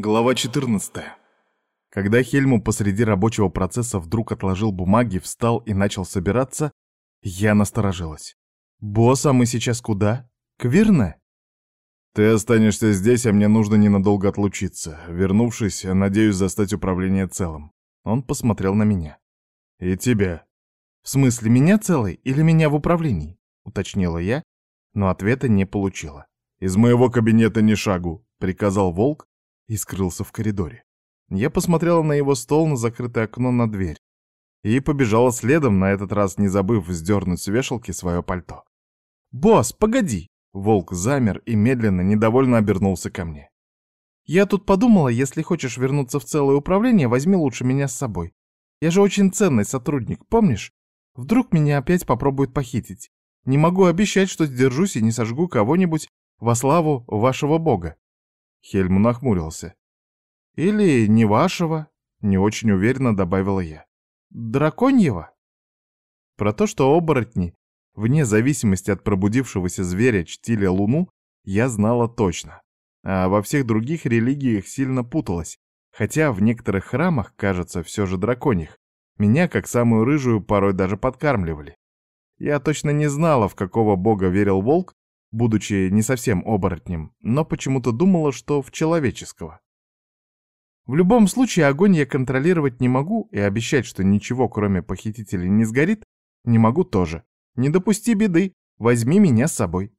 Глава 14. Когда Хельму посреди рабочего процесса вдруг отложил бумаги, встал и начал собираться, я насторожилась. «Босс, а мы сейчас куда? К Вирне?» «Ты останешься здесь, а мне нужно ненадолго отлучиться. Вернувшись, надеюсь застать управление целым». Он посмотрел на меня. «И тебя». «В смысле, меня целый или меня в управлении?» — уточнила я, но ответа не получила. «Из моего кабинета ни шагу», — приказал Волк, и скрылся в коридоре. Я посмотрела на его стол, на закрытое окно, на дверь. И побежала следом, на этот раз не забыв сдернуть с вешалки свое пальто. «Босс, погоди!» Волк замер и медленно, недовольно обернулся ко мне. «Я тут подумала, если хочешь вернуться в целое управление, возьми лучше меня с собой. Я же очень ценный сотрудник, помнишь? Вдруг меня опять попробуют похитить. Не могу обещать, что сдержусь и не сожгу кого-нибудь во славу вашего бога. Хельму нахмурился. «Или не вашего?» — не очень уверенно добавила я. «Драконьего?» Про то, что оборотни, вне зависимости от пробудившегося зверя, чтили луну, я знала точно. А во всех других религиях сильно путалась, хотя в некоторых храмах, кажется, все же драконьих. Меня, как самую рыжую, порой даже подкармливали. Я точно не знала, в какого бога верил волк, будучи не совсем оборотнем, но почему-то думала, что в человеческого. В любом случае огонь я контролировать не могу и обещать, что ничего кроме похитителей не сгорит, не могу тоже. Не допусти беды, возьми меня с собой.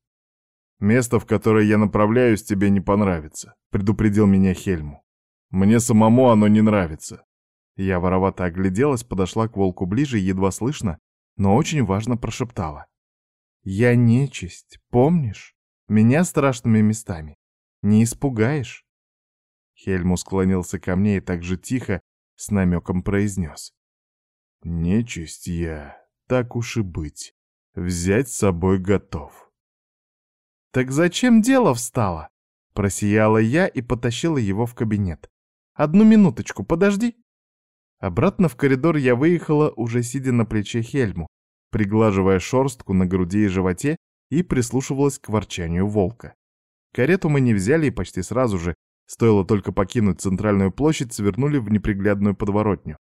Место, в которое я направляюсь, тебе не понравится, предупредил меня Хельму. Мне самому оно не нравится. Я воровато огляделась, подошла к волку ближе, едва слышно, но очень важно прошептала. Я нечисть, помнишь? Меня страшными местами. Не испугаешь?» Хельму склонился ко мне и так же тихо, с намеком произнес. «Нечисть я, так уж и быть. Взять с собой готов». «Так зачем дело встало?» Просияла я и потащила его в кабинет. «Одну минуточку, подожди». Обратно в коридор я выехала, уже сидя на плече Хельму, приглаживая шорстку на груди и животе, и прислушивалась к ворчанию волка. Карету мы не взяли и почти сразу же, стоило только покинуть центральную площадь, свернули в неприглядную подворотню.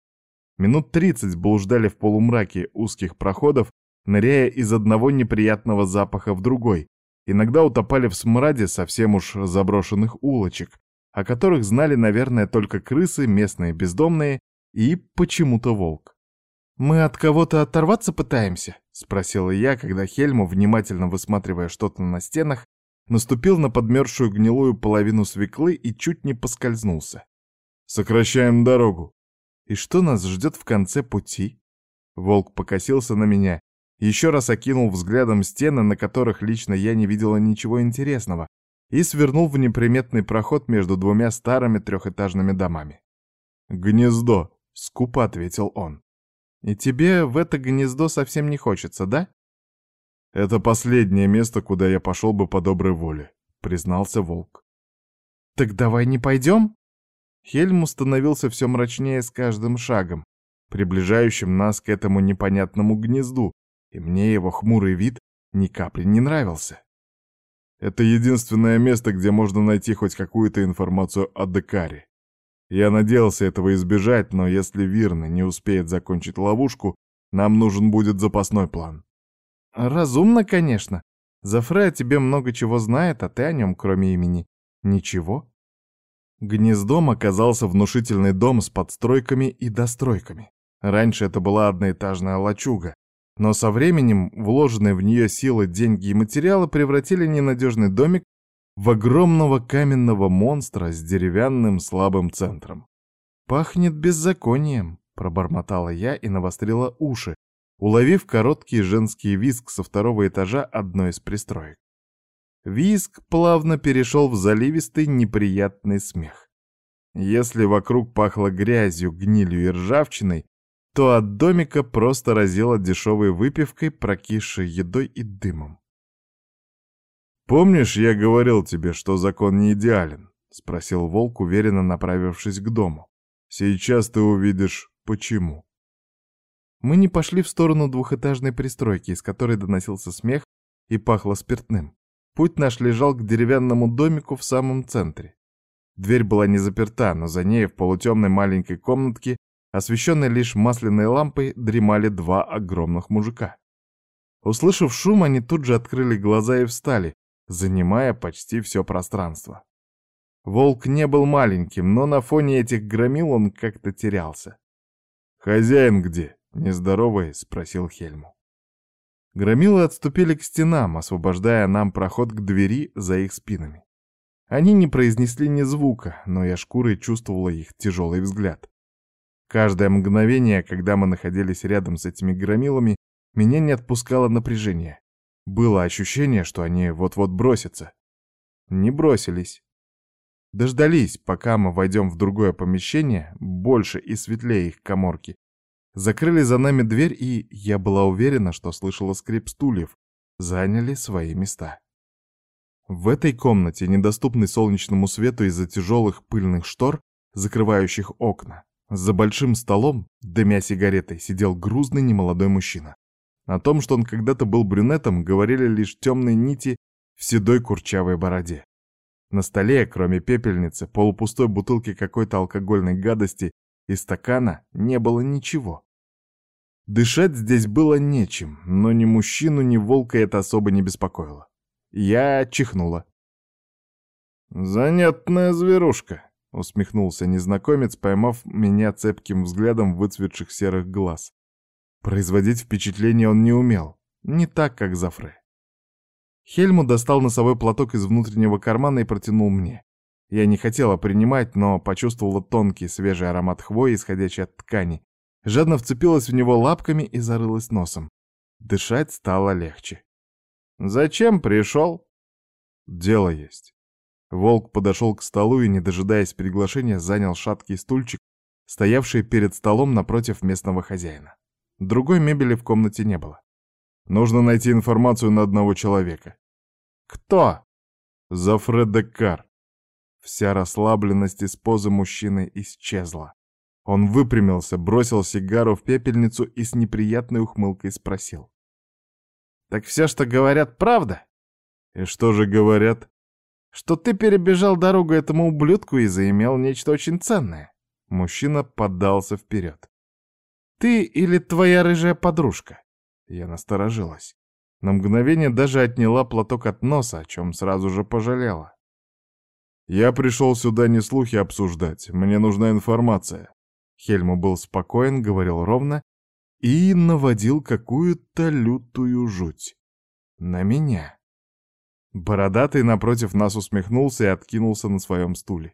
Минут тридцать блуждали в полумраке узких проходов, ныряя из одного неприятного запаха в другой, иногда утопали в смраде совсем уж заброшенных улочек, о которых знали, наверное, только крысы, местные бездомные и почему-то волк. «Мы от кого-то оторваться пытаемся?» — спросила я, когда Хельму, внимательно высматривая что-то на стенах, наступил на подмерзшую гнилую половину свеклы и чуть не поскользнулся. «Сокращаем дорогу». «И что нас ждет в конце пути?» Волк покосился на меня, еще раз окинул взглядом стены, на которых лично я не видела ничего интересного, и свернул в неприметный проход между двумя старыми трехэтажными домами. «Гнездо», — скупо ответил он. И тебе в это гнездо совсем не хочется, да? Это последнее место, куда я пошел бы по доброй воле, признался волк. Так давай не пойдем? Хельм становился все мрачнее с каждым шагом, приближающим нас к этому непонятному гнезду, и мне его хмурый вид ни капли не нравился. Это единственное место, где можно найти хоть какую-то информацию о Декаре. Я надеялся этого избежать, но если Вирна не успеет закончить ловушку, нам нужен будет запасной план. Разумно, конечно. Зафре о тебе много чего знает, а ты о нем, кроме имени, ничего. Гнездом оказался внушительный дом с подстройками и достройками. Раньше это была одноэтажная лачуга, но со временем вложенные в нее силы, деньги и материалы превратили ненадежный домик в огромного каменного монстра с деревянным слабым центром. «Пахнет беззаконием», — пробормотала я и навострила уши, уловив короткий женский визг со второго этажа одной из пристроек. Визг плавно перешел в заливистый неприятный смех. Если вокруг пахло грязью, гнилью и ржавчиной, то от домика просто разило дешевой выпивкой, прокисшей едой и дымом. «Помнишь, я говорил тебе, что закон не идеален?» — спросил Волк, уверенно направившись к дому. «Сейчас ты увидишь, почему». Мы не пошли в сторону двухэтажной пристройки, из которой доносился смех и пахло спиртным. Путь наш лежал к деревянному домику в самом центре. Дверь была не заперта, но за ней в полутемной маленькой комнатке, освещенной лишь масляной лампой, дремали два огромных мужика. Услышав шум, они тут же открыли глаза и встали, занимая почти все пространство. Волк не был маленьким, но на фоне этих громил он как-то терялся. «Хозяин где?» — нездоровый спросил Хельму. Громилы отступили к стенам, освобождая нам проход к двери за их спинами. Они не произнесли ни звука, но я шкурой чувствовала их тяжелый взгляд. Каждое мгновение, когда мы находились рядом с этими громилами, меня не отпускало напряжение. Было ощущение, что они вот-вот бросятся. Не бросились. Дождались, пока мы войдем в другое помещение, больше и светлее их коморки. Закрыли за нами дверь, и я была уверена, что слышала скрип стульев. Заняли свои места. В этой комнате, недоступной солнечному свету из-за тяжелых пыльных штор, закрывающих окна, за большим столом, дымя сигаретой, сидел грузный немолодой мужчина. О том, что он когда-то был брюнетом, говорили лишь темные нити в седой курчавой бороде. На столе, кроме пепельницы, полупустой бутылки какой-то алкогольной гадости и стакана, не было ничего. Дышать здесь было нечем, но ни мужчину, ни волка это особо не беспокоило. Я чихнула. «Занятная зверушка», — усмехнулся незнакомец, поймав меня цепким взглядом выцветших серых глаз. Производить впечатление он не умел, не так, как Зафре. Хельму достал носовой платок из внутреннего кармана и протянул мне. Я не хотела принимать, но почувствовала тонкий свежий аромат хвои, исходящий от ткани. Жадно вцепилась в него лапками и зарылась носом. Дышать стало легче. «Зачем пришел?» «Дело есть». Волк подошел к столу и, не дожидаясь приглашения, занял шаткий стульчик, стоявший перед столом напротив местного хозяина. Другой мебели в комнате не было. Нужно найти информацию на одного человека. «Кто?» «Зафреда Кар». Вся расслабленность из позы мужчины исчезла. Он выпрямился, бросил сигару в пепельницу и с неприятной ухмылкой спросил. Так все, что говорят, правда? И что же говорят? Что ты перебежал дорогу этому ублюдку и заимел нечто очень ценное. Мужчина поддался вперед. Ты или твоя рыжая подружка? Я насторожилась. На мгновение даже отняла платок от носа, о чем сразу же пожалела. Я пришел сюда не слухи обсуждать, мне нужна информация. Хельму был спокоен, говорил ровно и наводил какую-то лютую жуть. На меня. Бородатый напротив нас усмехнулся и откинулся на своем стуле.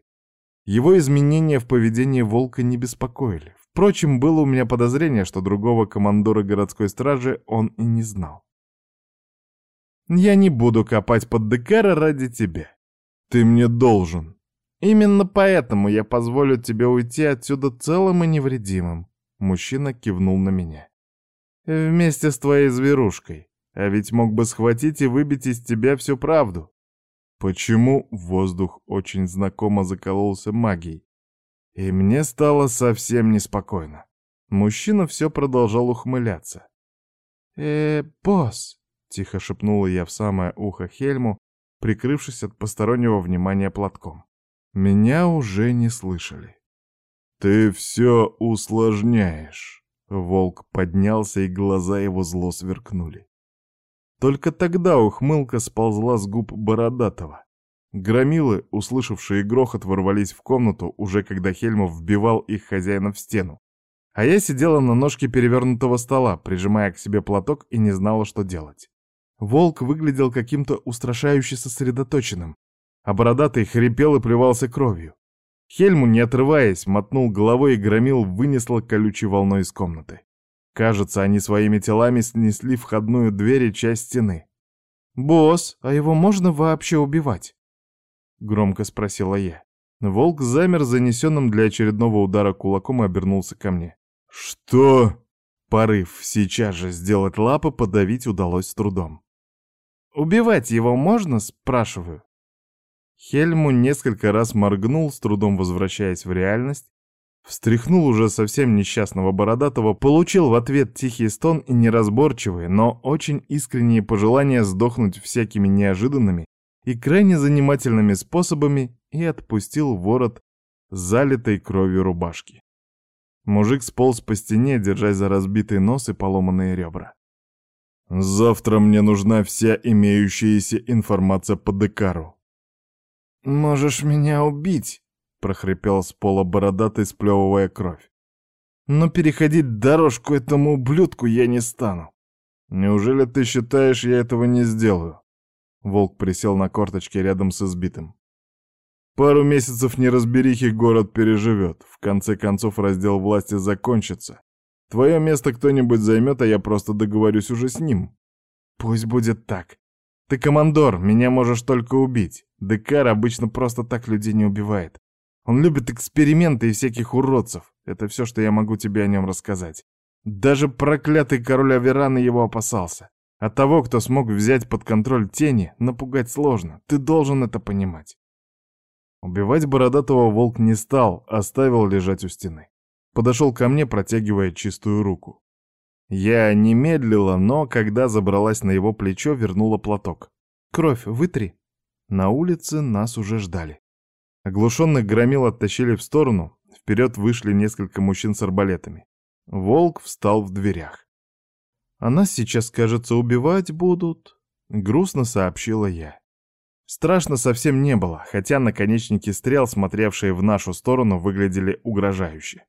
Его изменения в поведении волка не беспокоили. Впрочем, было у меня подозрение, что другого командора городской стражи он и не знал. «Я не буду копать под Декара ради тебя. Ты мне должен. Именно поэтому я позволю тебе уйти отсюда целым и невредимым. Мужчина кивнул на меня. «Вместе с твоей зверушкой. А ведь мог бы схватить и выбить из тебя всю правду». Почему воздух очень знакомо закололся магией? И мне стало совсем неспокойно. Мужчина все продолжал ухмыляться. «Э, босс!» — тихо шепнула я в самое ухо Хельму, прикрывшись от постороннего внимания платком. Меня уже не слышали. «Ты все усложняешь!» Волк поднялся, и глаза его зло сверкнули. Только тогда ухмылка сползла с губ Бородатого. Громилы, услышавшие грохот, ворвались в комнату, уже когда Хельмов вбивал их хозяина в стену. А я сидела на ножке перевернутого стола, прижимая к себе платок и не знала, что делать. Волк выглядел каким-то устрашающе сосредоточенным, а бородатый хрипел и плевался кровью. Хельму, не отрываясь, мотнул головой и громил вынесло колючей волной из комнаты. Кажется, они своими телами снесли входную дверь и часть стены. «Босс, а его можно вообще убивать?» Громко спросила я. Волк замер занесенным для очередного удара кулаком и обернулся ко мне. «Что?» Порыв сейчас же сделать лапы подавить удалось с трудом. «Убивать его можно?» — спрашиваю. Хельму несколько раз моргнул, с трудом возвращаясь в реальность, встряхнул уже совсем несчастного бородатого, получил в ответ тихий стон и неразборчивые, но очень искренние пожелания сдохнуть всякими неожиданными и крайне занимательными способами и отпустил ворот залитой кровью рубашки. Мужик сполз по стене, держась за разбитый нос и поломанные ребра. «Завтра мне нужна вся имеющаяся информация по Декару». «Можешь меня убить», — прохрипел с пола бородатый, сплевывая кровь. «Но переходить дорожку этому ублюдку я не стану». «Неужели ты считаешь, я этого не сделаю?» Волк присел на корточки рядом с избитым. Пару месяцев неразберихи город переживет. В конце концов раздел власти закончится. Твое место кто-нибудь займет, а я просто договорюсь уже с ним. Пусть будет так. Ты командор, меня можешь только убить. Декар обычно просто так людей не убивает. Он любит эксперименты и всяких уродцев. Это все, что я могу тебе о нем рассказать. Даже проклятый король Авераны его опасался. А того, кто смог взять под контроль тени, напугать сложно. Ты должен это понимать. Убивать бородатого волк не стал, оставил лежать у стены. Подошел ко мне, протягивая чистую руку. Я не медлила, но, когда забралась на его плечо, вернула платок. «Кровь вытри!» На улице нас уже ждали. Оглушенных громил оттащили в сторону, вперед вышли несколько мужчин с арбалетами. Волк встал в дверях. «А нас сейчас, кажется, убивать будут», — грустно сообщила я. Страшно совсем не было, хотя наконечники стрел, смотревшие в нашу сторону, выглядели угрожающе.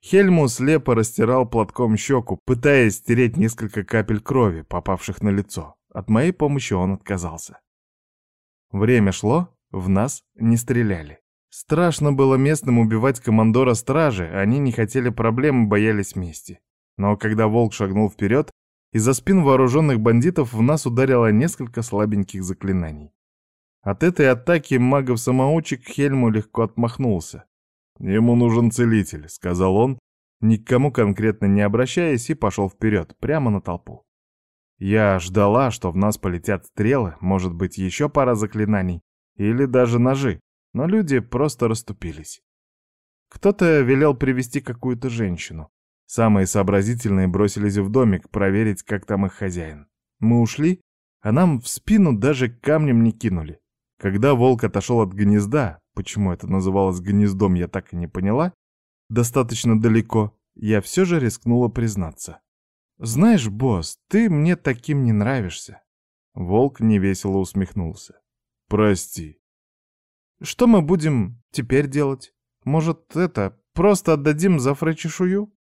Хельму слепо растирал платком щеку, пытаясь стереть несколько капель крови, попавших на лицо. От моей помощи он отказался. Время шло, в нас не стреляли. Страшно было местным убивать командора стражи, они не хотели проблем и боялись мести. Но когда волк шагнул вперед, из-за спин вооруженных бандитов в нас ударило несколько слабеньких заклинаний. От этой атаки магов-самоучек Хельму легко отмахнулся. «Ему нужен целитель», — сказал он, никому конкретно не обращаясь, и пошел вперед, прямо на толпу. Я ждала, что в нас полетят стрелы, может быть, еще пара заклинаний, или даже ножи, но люди просто расступились. Кто-то велел привести какую-то женщину. Самые сообразительные бросились в домик проверить, как там их хозяин. Мы ушли, а нам в спину даже камнем не кинули. Когда волк отошел от гнезда, почему это называлось гнездом, я так и не поняла, достаточно далеко, я все же рискнула признаться. «Знаешь, босс, ты мне таким не нравишься». Волк невесело усмехнулся. «Прости». «Что мы будем теперь делать? Может, это, просто отдадим за чешую?»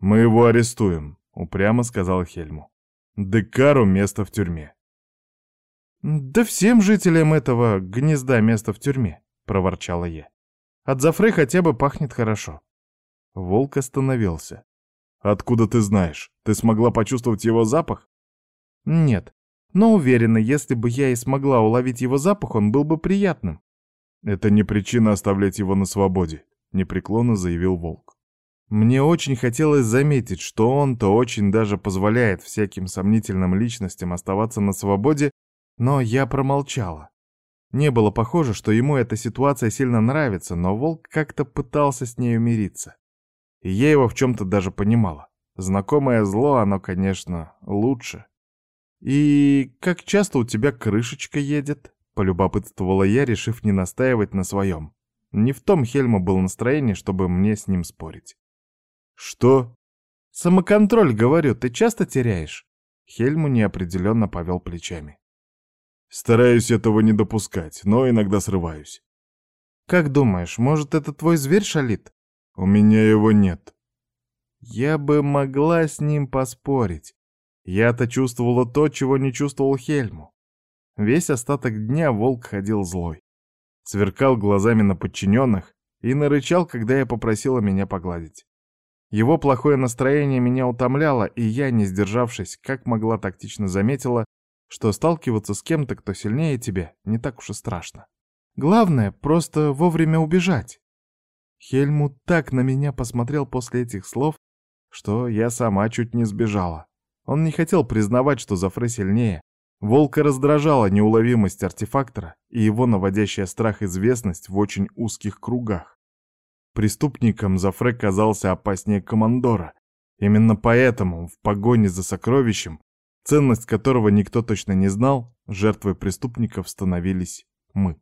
«Мы его арестуем», — упрямо сказал Хельму. «Декару место в тюрьме». «Да всем жителям этого гнезда место в тюрьме», — проворчала я. «От Зафры хотя бы пахнет хорошо». Волк остановился. «Откуда ты знаешь? Ты смогла почувствовать его запах?» «Нет, но уверена, если бы я и смогла уловить его запах, он был бы приятным». «Это не причина оставлять его на свободе», — непреклонно заявил Волк. Мне очень хотелось заметить, что он-то очень даже позволяет всяким сомнительным личностям оставаться на свободе но я промолчала. Не было похоже, что ему эта ситуация сильно нравится, но волк как-то пытался с ней умириться. И я его в чем-то даже понимала. Знакомое зло, оно, конечно, лучше. «И как часто у тебя крышечка едет?» — полюбопытствовала я, решив не настаивать на своем. Не в том Хельма был настроение, чтобы мне с ним спорить. «Что?» «Самоконтроль, говорю, ты часто теряешь?» Хельму неопределенно повел плечами. Стараюсь этого не допускать, но иногда срываюсь. Как думаешь, может, это твой зверь шалит? У меня его нет. Я бы могла с ним поспорить. Я-то чувствовала то, чего не чувствовал Хельму. Весь остаток дня волк ходил злой. Сверкал глазами на подчиненных и нарычал, когда я попросила меня погладить. Его плохое настроение меня утомляло, и я, не сдержавшись, как могла тактично заметила, что сталкиваться с кем-то, кто сильнее тебя, не так уж и страшно. Главное, просто вовремя убежать. Хельмут так на меня посмотрел после этих слов, что я сама чуть не сбежала. Он не хотел признавать, что Зафре сильнее. Волка раздражала неуловимость артефактора и его наводящая страх известность в очень узких кругах. Преступником Зафре казался опаснее командора. Именно поэтому в погоне за сокровищем ценность которого никто точно не знал, жертвой преступников становились мы.